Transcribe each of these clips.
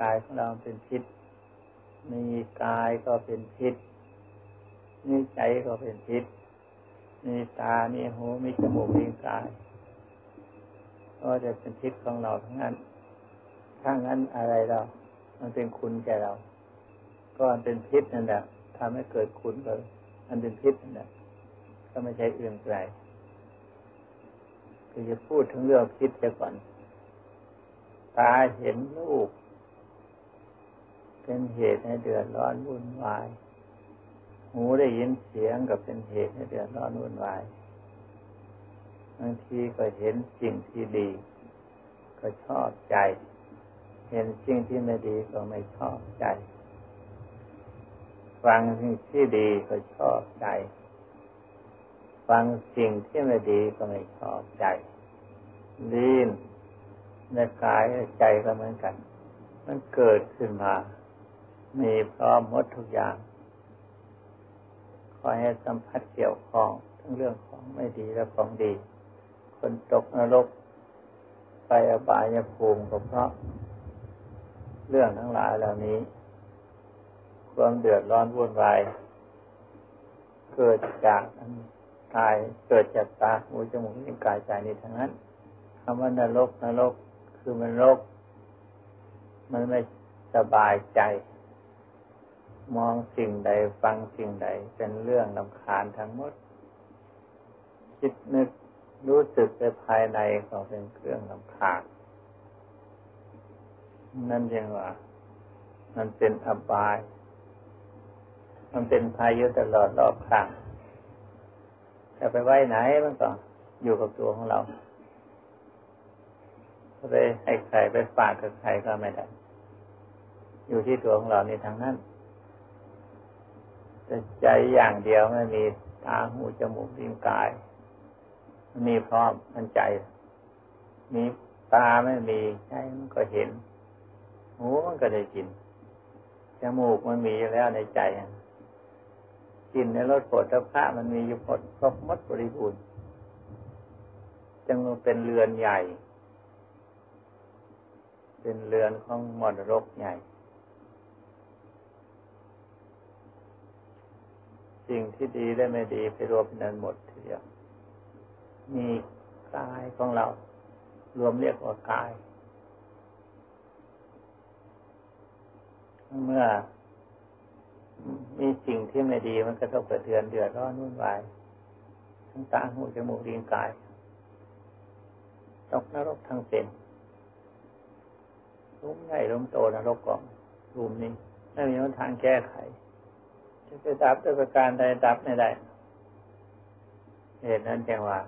กายของเราเป็นพิษ มีกายก็เป็นพิษ มีใจก็เป็นพิษ มีตา มีหู มีจมูก มีกาย ก็จะเป็นพิษของเราทั้งนั้น ถ้างั้นอะไรเรา มันเป็นคุณแก่เรา ก็มันเป็นพิษนั่นแหละทำให้เกิดคุณเลยมันเป็นพิษนั่นแหละก็ไม่ใช่อื่นไกลคือจะพูดถึงเรื่องพิษจะก่อน ตาเห็นรูป เป็นเหตุให้เดือดร้อนวุ่นวาย หูได้ยินเสียงก็เป็นเหตุให้เดือดร้อนวุ่นวาย บางทีก็เห็นสิ่งที่ดี ก็ชอบใจ เห็นสิ่งที่ไม่ดีก็ไม่ชอบใจ ฟังสิ่งที่ดีก็ชอบใจ ฟังสิ่งที่ไม่ดีก็ไม่ชอบใจลีนในกายใจก็เหมือนกัน มันเกิดขึ้นมา มีพร้อมหมดทุกอย่างคอยให้สัมผัสเกี่ยวข้องทั้งเรื่องของไม่ดีและของดี คนตกนรกไปอบายภูมิก็เพราะ เรื่องทั้งหลายเหล่านี้ ความเดือดร้อนวุ่นวายเกิดจากกายเกิดจากตาหูจมูกลิ้นกายใจนี้ทั้งนั้นคำว่านรกนรกคือมันรก มันไม่สบายใจ มองสิ่งใดฟังสิ่งใดเป็นเรื่องลำคาญทั้งหมด คิดนึกรู้สึกไปภายในก็เป็นเครื่องลำคาญนั่นยังว่า มันเป็นอบาย มันเป็นพายุตลอดรอบข้างจะไปไว้ไหนมันก็อยู่กับตัวของเราไปให้ใครไปฝากกับใครก็ไม่ได้ อยู่ที่ตัวของเรานี่ทั้งนั้น แต่ใจอย่างเดียวไม่มีตาหูจมูกลิ้นกาย มีพร้อมมันใจ มีตาไม่มีใจมันก็เห็น หูมันก็ได้กินจมูกมันมีอยู่แล้วในใจกินในรสโผฏฐะมันมีอยู่หมดครบมดบริบูรณ์จึงเป็นเรือนใหญ่ เป็นเรือนของมรดกใหญ่ สิ่งที่ดีและไม่ดีไปรวมนั้นหมดทีเดียวมีกายของเรา รวมเรียกว่ากาย เมื่อ มีสิ่งที่ไม่ดีมันก็ต้องเกิดเดือนเดือดร้อนวุ่นวายทั้งตาหูจมูกลิ้นกายตกนรกทั้งเป็นรุมใหญ่รุมโตนรกกองรุมนี้ไม่มีทางแก้ไข จะไปดับด้วยประการใดดับไม่ได้ เหตุนั้นจึงว่า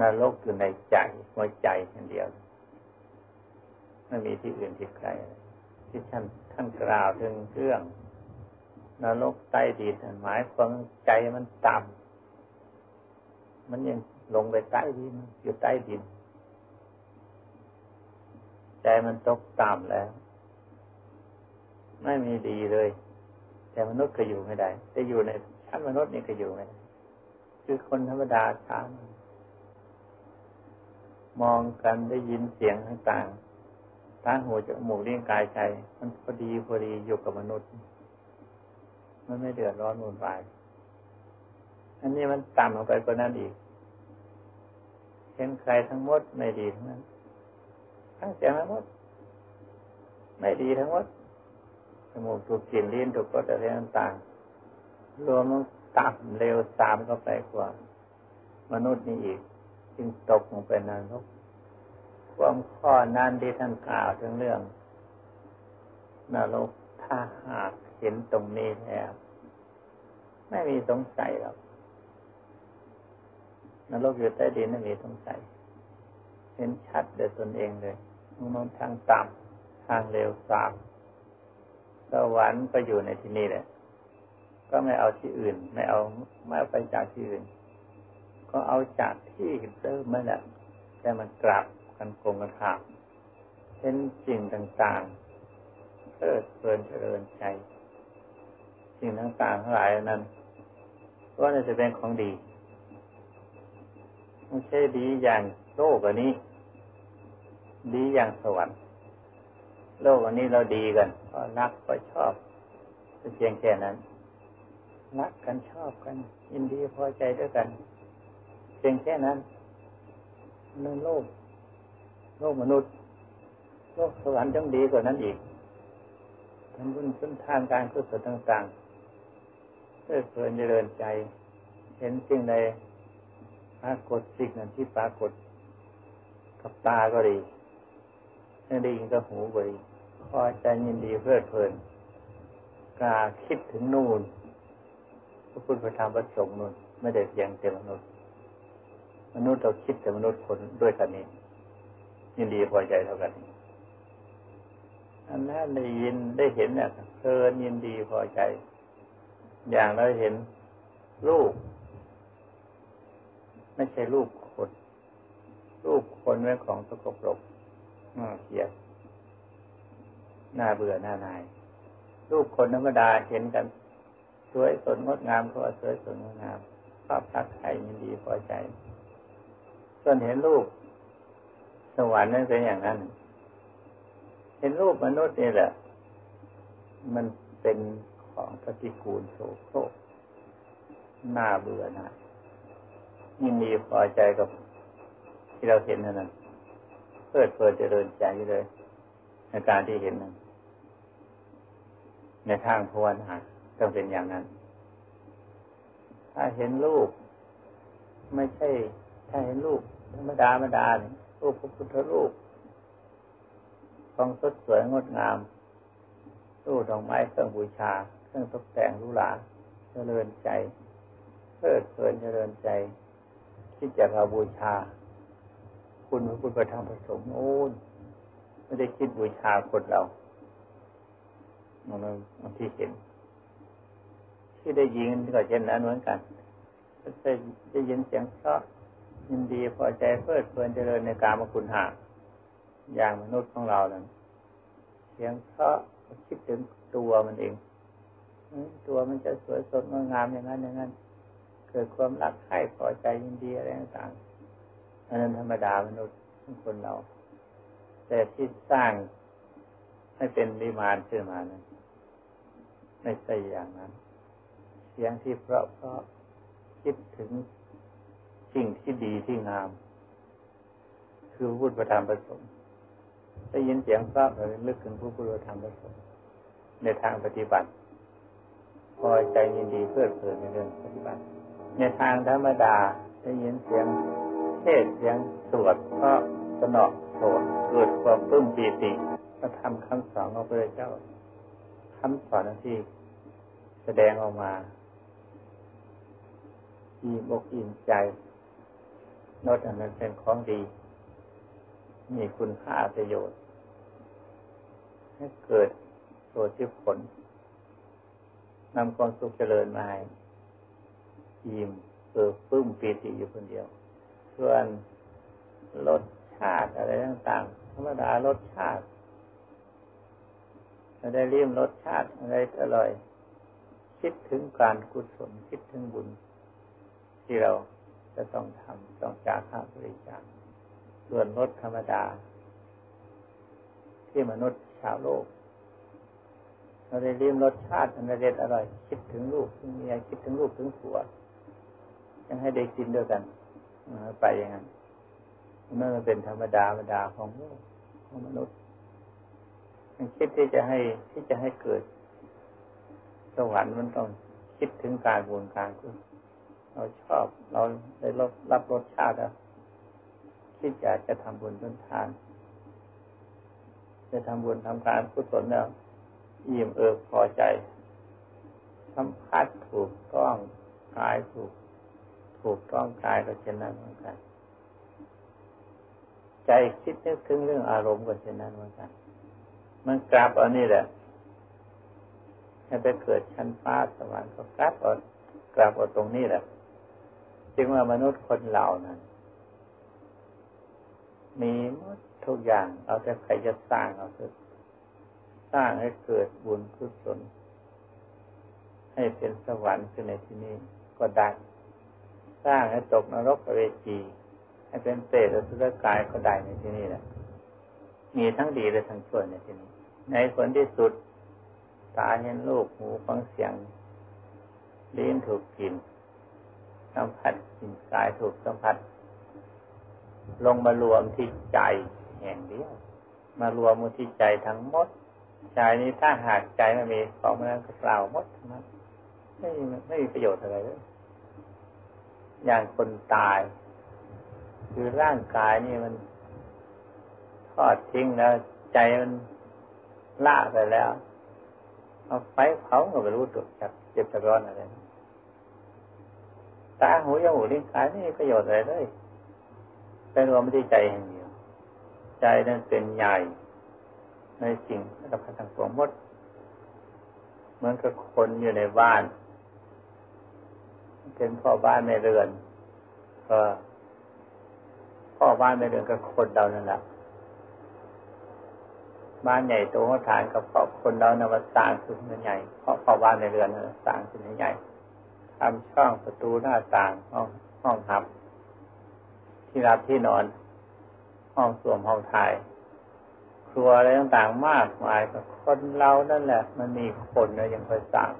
นรกอยู่ในใจหัวใจเช่นเดียวไม่มีที่อื่นที่ใครที่ท่านท่านกล่าวถึงเรื่องนรกใต้ดินหมายความใจมันต่ำมันยังลงไปใต้ดินอยู่ใต้ดิน ใจมันตกต่ำแล้ว ไม่มีดีเลย แต่มนุษย์ก็อยู่ไม่ได้แต่อยู่ในชั้นมนุษย์นี่ก็อยู่ไม่ได้คือคนธรรมดาช้างมองกันได้ยินเสียงต่างๆตาหูจมูกเลี้ยงกายใจ มันพอดีพอดีอยู่กับมนุษย์ มันไม่เดือดร้อนวุ่นวายอันนี้มันต่ำลงไปกว่านั้นอีกเห็นใครทั้งหมดไม่ดีทั้งนั้นทั้งเสียงทั้งหมด ไม่ดีทั้งหมด มูกถูกกลิ่นลิ้นถูกรสอะไรต่างๆรวมต่ำเร็วตามเข้าไปกว่ามนุษย์นี่อีก จึงตกลงไปนรกความข้อนั้นที่ท่านกล่าวถึงเรื่องนรกถ้าหากเห็นตรงนี้แล้วไม่มีสงสัยหรอกนรกอยู่ใต้ดินไม่มีสงสัย เห็นชัดโดยตนเองเลยมันทางต่ำทางเร็วสาม สวรรค์ก็อยู่ในที่นี่แหละ ก็ไม่เอาที่อื่น ไม่เอาไม่เอาไปจากที่อื่น ก็เอาจากที่เดิมนั่นแหละแต่มันกลับกันโกงกันขาบเห็นสิ่งต่างๆเพลิดเพลินเจริญใจสิ่งต่างๆทั้งหลายนั้นก็จะเป็นของดีไม่ใช่ดีอย่างโลกอันนี้ ดีอย่างสวรรค์ โลกวันนี้เราดีกันก็รักก็ชอบเพียงแค่นั้นรักกันชอบกัน ยินดีพอใจด้วยกัน เพียงแค่นั้นในโลก โลกมนุษย์ โลกสวรรค์ต้องดีกว่านั้นอีกทำบุญสุนทานการกุศลต่างๆเพื่อเพลินเจริญใจ เห็นสิ่งใดปรากฏสิ่งนั้นที่ปรากฏกับตาก็ดี ได้ยินกับหูก็ดีพอใจยินดีเพลิดเพลินกาคิดถึงนู่นพระพุทธธรรมประสงค์นู่นไม่ได้เพียงแต่มนุษย์ มนุษย์เราคิดแต่มนุษย์คนด้วยกันนี้ ยินดีพอใจเท่ากันอันนั้นได้ยินได้เห็นเนี่ยเพลินยินดีพอใจ อย่างเราเห็นรูปไม่ใช่รูปคนรูปคนเป็นของสกปรก น่าเกลียดน่าเบื่อหน้านาย รูปคนธรรมดาเห็นกัน สวยสดงดงามก็สวยสดงดงามภาพทักใครยินดีพอใจ ส่วนเห็นรูปสวรรค์นั่นเป็นอย่างนั้น เห็นรูปมนุษย์นี่แหละ มันเป็นของปฏิกูลโสโครกน่าเบื่อหน่ายยินดีพอใจกับที่เราเห็นนั้น เพื่อเพลิดเจริญใจเลยในการที่เห็นนั้นในทางภาวนาต้องเป็นอย่างนั้น ถ้าเห็นรูปไม่ใช่ ถ้าเห็นรูปธรรมดาธรรมดารูปพระพุทธรูปของสดสวยงดงามรูปดอกไม้เครื่องบูชา เครื่องตกแต่งรูหราเจริญใจเพลิดเพลินเจริญใจที่จะเราบูชา คุณพระพุทธธรรมประสงค์โอ้ไม่ได้คิดบูชาคนเราเมันที่เห็น ที่ได้ยินก็เช่นนั้นเหมือนกันได้ได้ยินเสียงเพราะยินดีพอใจเพลิดเพลินเจริญในกามคุณหาอย่างมนุษย์ของเรานั้นเสียงเพราะคิดถึงตัวมันเองตัวมันจะสวยสดงดงามอย่างนั้นอย่างนั้น เกิดความรักใคร่พอใจยินดีอะไรต่างๆ อันนั้นธรรมดามนุษย์คนเรา แต่ที่สร้างให้เป็นวิมานขึ้นมานั้นไม่ใช่อย่างนั้น เสียงที่เพราะเพราะคิดถึงสิ่งที่ดีที่งาม คือพูดประธานประสงค์ได้ยินเสียงเพราะเราลึกถึงผู้พูดประธานประสงค์ในทางปฏิบัติ พอใจยินดีเพื่อเพลินในเรื่องปฏิบัติ ในทางธรรมดาได้ยินเสียง เทศเสียงสวดเพราะสนอโสดเกิดความปลื้มปีติพระธรรมคำสอนของพระเจ้าคำสอนที่แสดงออกมาอิ่มอกอิ่มใจนดอันนั้นเป็นของดี มีคุณค่าประโยชน์ ให้เกิดตัวที่ผลนำความสุขเจริญมาให้อิ่มเปิดปึ้มปีติอยู่คนเดียว ส่วนรสชาติอะไรต่างๆ ธรรมดารสชาติได้ริมรสชาติอะไรอร่อย คิดถึงการกุศลคิดถึงบุญ ที่เราจะต้องทำต้องจากค่าบริจาคส่วนรถธรรมดา ที่มนุษย์ชาวโลกเราได้ริมรสชาติอันเด็ดอร่อย คิดถึงลูกถึงเมียคิดถึงลูกถึงผัวยังให้ได้กินด้วยกัน ไปอย่างนั้นนั่นเป็นธรรมดาธรรมดาของโลกของมนุษย์มันคิดที่จะให้ที่จะให้เกิด สวรรค์มันต้องคิดถึงการบุญการกุศลเราชอบเราได้รับรับรสชาติแล้วคิดอยากจะทำบุญทนทาน จะทำบุญทำการกุศลแล้วอิ่มเอิบพอใจทำพัดถูกต้องกายถูก ถูกต้องกายก็เช่นนั้นเหมือนกัน ใจคิดนึกถึงเรื่องอารมณ์ก็เช่นนั้นเหมือนกัน มันกลับอันนี้แหละให้ไปเกิดชั้นฟ้าสวรรค์ก็กลับเอากลับเอาตรงนี้แหละ จึงว่ามนุษย์คนเรานั้น มีมดทุกอย่าง เอาแต่ใครจะสร้างเอาเถอะสร้างให้เกิดบุญกุศลให้เป็นสวรรค์ขึ้นในที่นี้ก็ได้ สร้างให้ตกนรกเวจีให้เป็นเปรตหรือสุรกายก็ได้ในที่นี้แหละมีทั้งดีและทั้งชั่วในที่นี้ ในผลที่สุด ตาเห็นรูปหูฟังเสียงลิ้นถูกกลิ่นสัมผัสกลิ่นกายถูกสัมผัส ลงมารวมที่ใจแห่งเดียวมารวมมือที่ใจทั้งหมดใจนี้ถ้าหากใจไม่มีของมันก็เปล่าหมดนะไม่ไม่มีประโยชน์อะไรเลย อย่างคนตาย คือร่างกายนี่มันทอดทิ้งแล้ว ใจมันละไปแล้ว เอาไฟเผาก็ไม่รู้ตัวจับเจ็บจะร้อนอะไรตาหูยหูลิ้นกายไม่มีประโยชน์อะไรเลยเป็นรวมไม่ได้ใจอย่างเดียว ใจนั้นเป็นใหญ่ ในสิ่งที่เราทั้งปวงหมดเหมือนกับคนอยู่ในบ้าน เป็นพ่อบ้านในเรือนก็พ่อบ้านในเรือนกับคนเรานั่นแหละบ้านใหญ่โตฐานกับพราะคนเรานวัสร้างขึ้นใหญ่เพราะพ่อบ้านในเรือนสร้างขึ้นใหญ่ทำช่องประตูหน้าต่างห้องห้องหับ ที่รับที่นอน ห้องสวมห้องถ่าย ครัวอะไรต่างๆมากมายกับคนเรานั่นแหละ มันมีคนนะยังไปสร้าง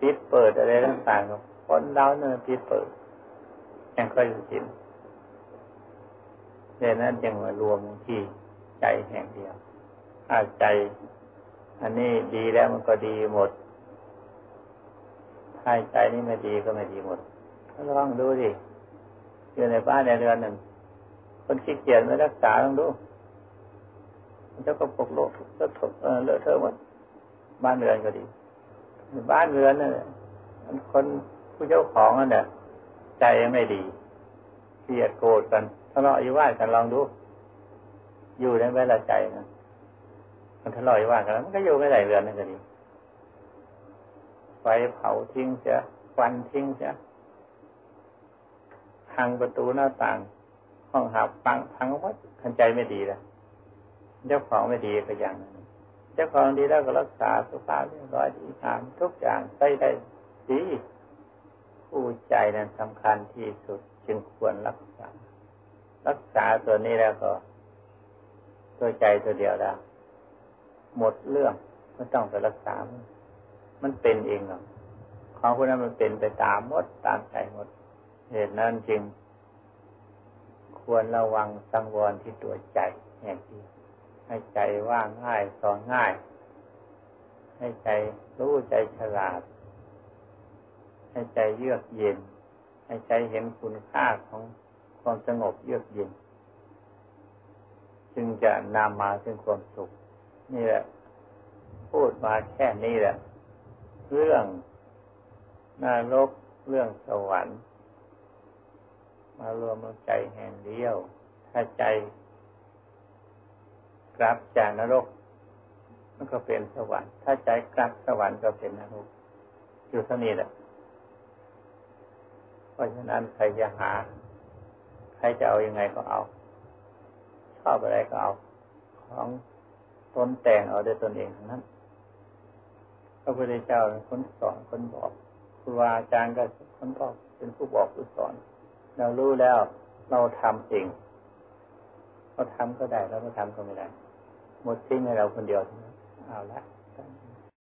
ปิดเปิดอะไรต่างๆกับคนเราเนี่ยปิดเปิดยังเคยยินดังนั้นจึงมารวมที่ใจแห่งเดียวถ้าใจ อันนี้ดีแล้วมันก็ดีหมด ถ้าใจนี่ไม่ดีก็ไม่ดีหมดลองดูดิอยู่ในบ้านในเรือนหนึ่ง คนขี้เกียจไม่รักษาลองดูมันจะก็ปกโลกเลอะเทอะเลอะเทอะหมดบ้านเรือนก็ดี บ้านเรือนนั่นมันคนผู้เจ้าของนั่นแหละใจไม่ดีเกลียดโกรธกันทะเลาะอยู่ว่ากันลองดู อยู่ในเวลาใจนะมันทะเลาะว่ากันมันก็อยู่ไม่ได้เรือนนั่นก็ดีไฟเผาทิ้งเสียควันทิ้งเสียพังประตูหน้าต่าง ห้องหับพังพังวัดขันใจไม่ดีแล้วเจ้าของไม่ดีก็อย่างนั้น จ้าของดีแล้วก็รักษาสุขภาพเรียบร้อยดีตามทุกอย่างใช้ได้ดีผู้ใจนั้นสำคัญที่สุดจึงควรรักษา รักษาตัวนี้แล้วก็ ตัวใจตัวเดียวแล้ว หมดเรื่องไม่ต้องไปรักษา มันเป็นเองหรอกของพวกนั้นมันเป็นไปตามหมดตามใจหมด เหตุนั้นจึง ควรระวังสังวรที่ตัวใจแห่งเดียว ให้ใจว่างง่ายสอนง่าย ให้ใจรู้ใจฉลาด ให้ใจเยือกเย็น ให้ใจเห็นคุณค่าของความสงบเยือกเย็น จึงจะนำมาซึ่งความสุข นี่แหละ พูดมาแค่นี้แหละ เรื่องนรกเรื่องสวรรค์ มารวมใจแห่งเดียว ถ้าใจ กลับจากนรก มันก็เป็นสวรรค์ ถ้าใจกลับสวรรค์ก็เป็นนรกอยู่เท่านี้แหละเพราะฉะนั้นใครจะหา ใครจะเอาอยัางไงก็เอา ชอบอะไรก็เอา ของตนแต่งเอาด้วยตนเองทั้งนั้นพระพุทธเจ้าเป็นคนสอนคนบอกครูอาจารย์ก็คนบอกเป็นผู้บอกผู้สอน เรารู้แล้วเราทำเองเราทำก็ได้เราไม่ทำก็ไม่ได้ หมดทิ้งให้เราคนเดียวเอาละ